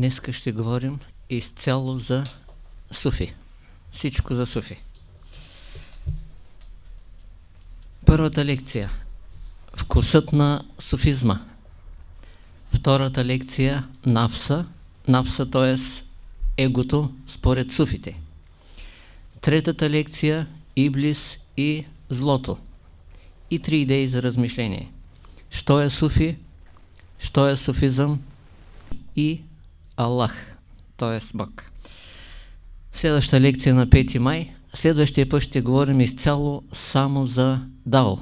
Днеска ще говорим изцяло за суфи. Всичко за суфи. Първата лекция – вкусът на суфизма. Втората лекция – навса. Навса, т.е. егото според суфите. Третата лекция – Иблис и злото. И три идеи за размишление. Що е суфи? Що е суфизъм? И Аллах, т.е. Бог. Следваща лекция на 5 май. Следващия път ще говорим изцяло само за Дао.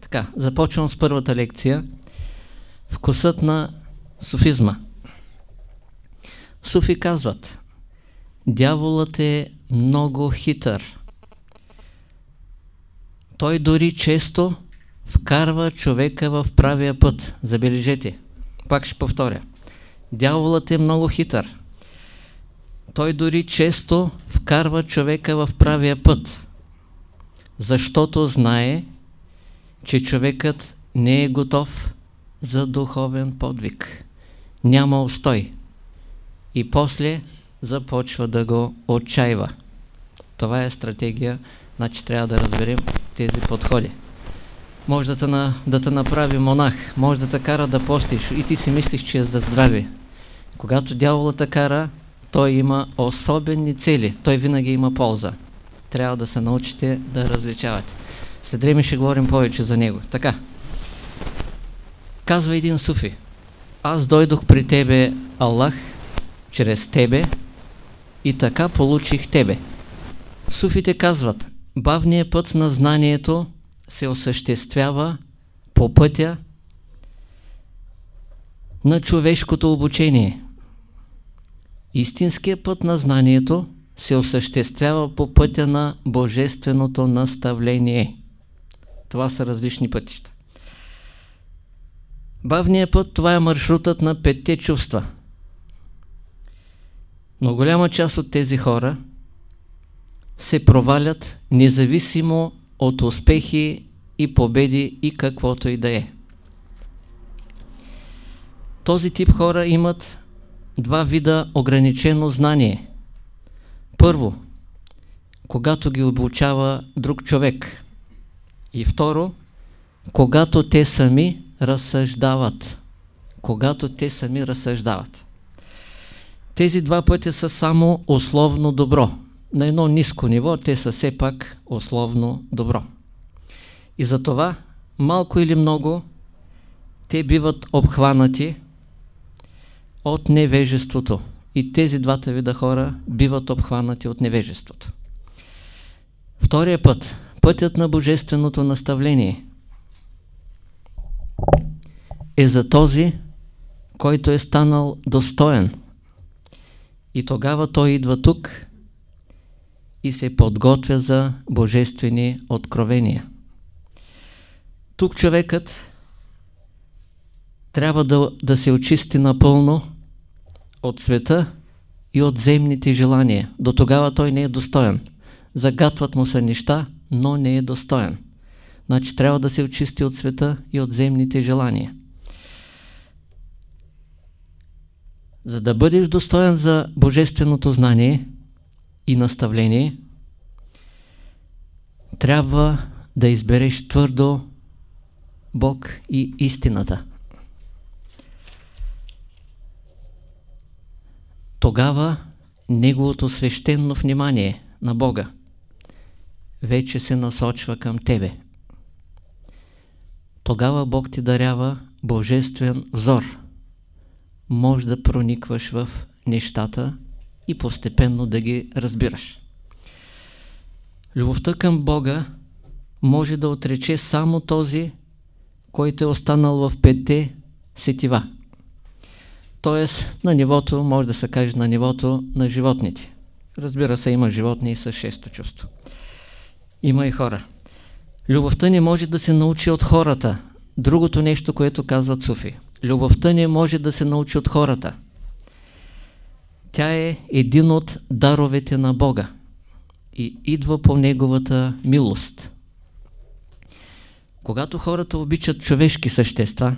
Така, започвам с първата лекция. Вкусът на суфизма. Суфи казват, дяволът е много хитър. Той дори често вкарва човека в правия път. Забележете. Пак ще повторя. Дяволът е много хитър. Той дори често вкарва човека в правия път, защото знае, че човекът не е готов за духовен подвиг. Няма устой. И после започва да го отчаива. Това е стратегия, значи трябва да разберем тези подходи. Може да те, да те направи монах, може да те кара да постиш и ти си мислиш, че е за здраве. Когато дяволът те кара, той има особени цели. Той винаги има полза. Трябва да се научите да различавате. След време ще говорим повече за него. Така. Казва един суфи. Аз дойдох при тебе, Аллах, чрез тебе и така получих тебе. Суфите казват, бавният път на знанието се осъществява по пътя на човешкото обучение. Истинският път на знанието се осъществява по пътя на божественото наставление. Това са различни пътища. Бавният път, това е маршрутът на петте чувства. Но голяма част от тези хора се провалят независимо от успехи и победи и каквото и да е. Този тип хора имат два вида ограничено знание. Първо, когато ги обучава друг човек. И второ, когато те сами разсъждават. Когато те сами разсъждават. Тези два пътя са само условно добро. На едно ниско ниво те са все пак условно добро. И затова, малко или много, те биват обхванати от невежеството. И тези двата вида хора биват обхванати от невежеството. Втория път, пътят на божественото наставление, е за този, който е станал достоен. И тогава той идва тук и се подготвя за божествени откровения. Тук човекът трябва да, да се очисти напълно от света и от земните желания. До тогава той не е достоен. Загатват му се неща, но не е достоен. Значи трябва да се очисти от света и от земните желания. За да бъдеш достоен за божественото знание и наставление, трябва да избереш твърдо Бог и истината. Тогава неговото свещено внимание на Бога вече се насочва към тебе. Тогава Бог ти дарява божествен взор. Може да проникваш в нещата и постепенно да ги разбираш. Любовта към Бога може да отрече само този, който е останал в петте сетива. Тоест на нивото, може да се каже на нивото на животните. Разбира се, има животни и с шесто чувство. Има и хора. Любовта не може да се научи от хората. Другото нещо, което казват суфи. Любовта не може да се научи от хората. Тя е един от даровете на Бога и идва по Неговата милост. Когато хората обичат човешки същества,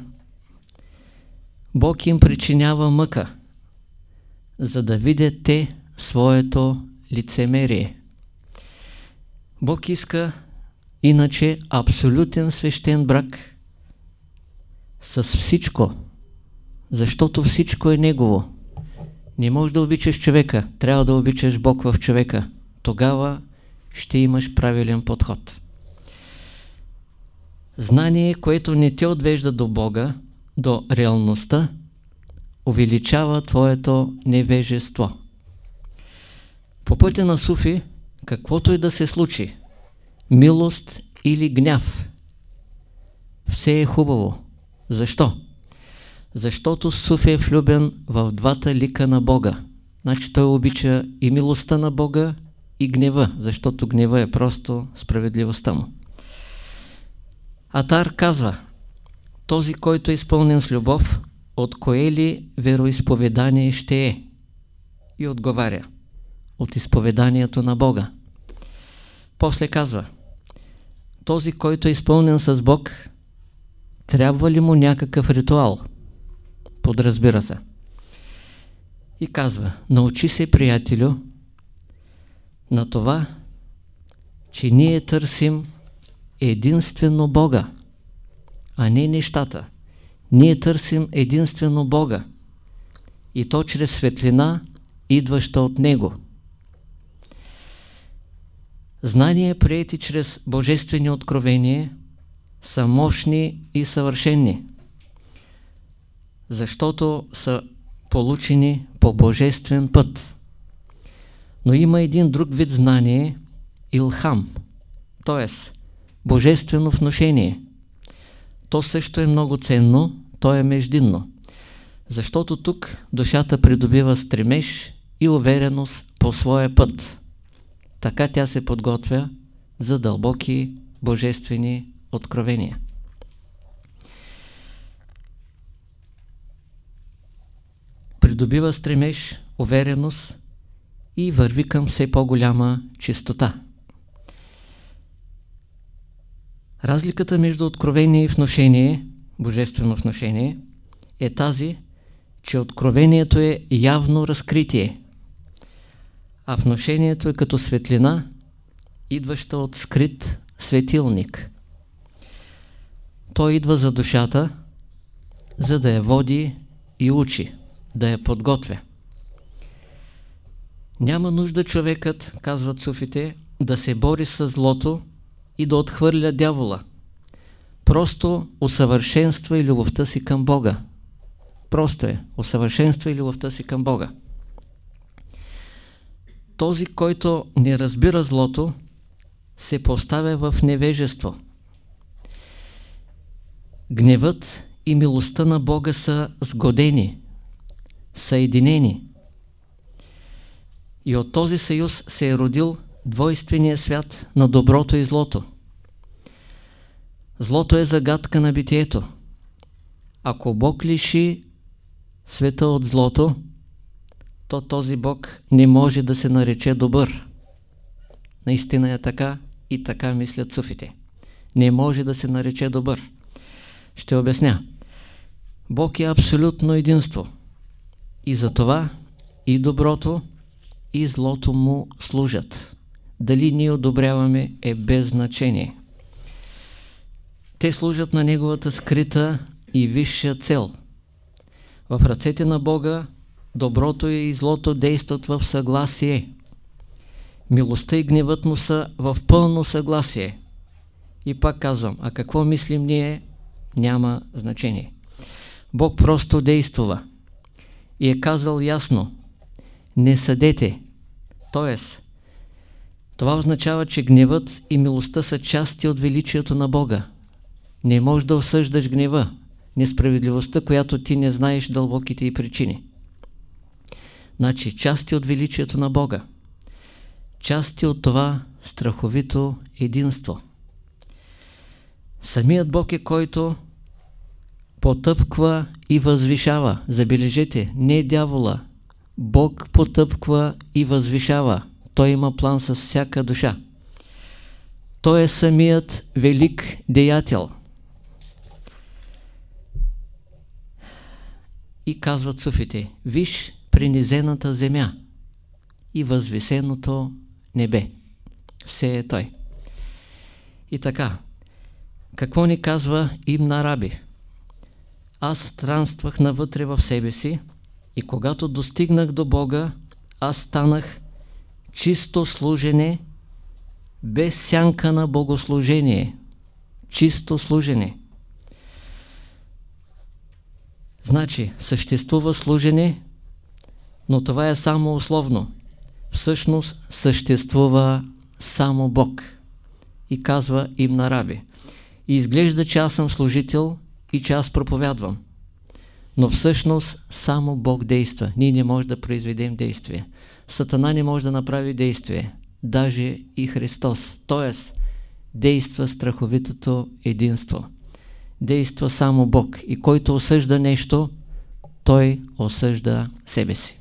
Бог им причинява мъка. за да видят те своето лицемерие. Бог иска иначе абсолютен свещен брак с всичко, защото всичко е Негово. Не можеш да обичаш човека, трябва да обичаш Бог в човека. Тогава ще имаш правилен подход. Знание, което не те отвежда до Бога, до реалността, увеличава твоето невежество. По пътя на Суфи, каквото и да се случи, милост или гняв, все е хубаво. Защо? Защото Суфи е влюбен в двата лика на Бога. Значи той обича и милостта на Бога, и гнева, защото гнева е просто справедливостта му. Атар казва, този, който е изпълнен с любов, от кое ли вероисповедание ще е? И отговаря, от изповеданието на Бога. После казва, този, който е изпълнен с Бог, трябва ли му някакъв ритуал? Подразбира се. И казва, научи се, приятелю, на това, че ние търсим единствено Бога, а не нещата. Ние търсим единствено Бога и то чрез светлина, идваща от Него. Знания, приети чрез божествени откровения, са мощни и съвършенни, защото са получени по божествен път. Но има един друг вид знание – илхам, т.е. божествено вношение. То също е много ценно, то е междинно. Защото тук душата придобива стремеж и увереност по своя път. Така тя се подготвя за дълбоки божествени откровения. Придобива стремеж, увереност и върви към все по-голяма чистота. Разликата между откровение и вношение, божествено вношение, е тази, че откровението е явно разкритие, а вношението е като светлина, идваща от скрит светилник. Той идва за душата, за да я води и учи, да я подготвя. Няма нужда човекът, казват суфите, да се бори с злото и да отхвърля дявола. Просто усъвършенства и любовта си към Бога. Просто е. Усъвършенства и любовта си към Бога. Този, който не разбира злото, се поставя в невежество. Гневът и милостта на Бога са сгодени, съединени. И от този съюз се е родил двойствения свят на доброто и злото. Злото е загадка на битието. Ако Бог лиши света от злото, то този Бог не може да се нарече добър. Наистина е така и така мислят суфите. Не може да се нарече добър. Ще обясня. Бог е абсолютно единство. И за това и доброто, и злото му служат. Дали ние одобряваме е без значение. Те служат на неговата скрита и висша цел. В ръцете на Бога доброто и злото действат в съгласие. Милостта и гневът му са в пълно съгласие. И пак казвам, а какво мислим ние, няма значение. Бог просто действува и е казал ясно, не съдете. Тоест, това означава, че гневът и милостта са части от величието на Бога. Не можеш да осъждаш гнева, несправедливостта, която ти не знаеш дълбоките и причини. Значи, части от величието на Бога. Части от това страховито единство. Самият Бог е който потъпква и възвишава. Забележете, не дявола, Бог потъпква и възвишава. Той има план с всяка душа. Той е самият велик деятел. И казват суфите, виж принизената земя и възвисеното небе. Все е Той. И така, какво ни казва Имна Араби? Аз странствах навътре в себе си и когато достигнах до Бога, аз станах чисто служене, без сянка на богослужение. Чисто служене. Значи, съществува служене, но това е само условно. Всъщност съществува само Бог. И казва им на раби. И изглежда, че аз съм служител и че аз проповядвам. Но всъщност само Бог действа. Ние не можем да произведем действие. Сатана не може да направи действие. Даже и Христос. Тоест, действа страховитото единство. Действа само Бог. И който осъжда нещо, той осъжда себе си.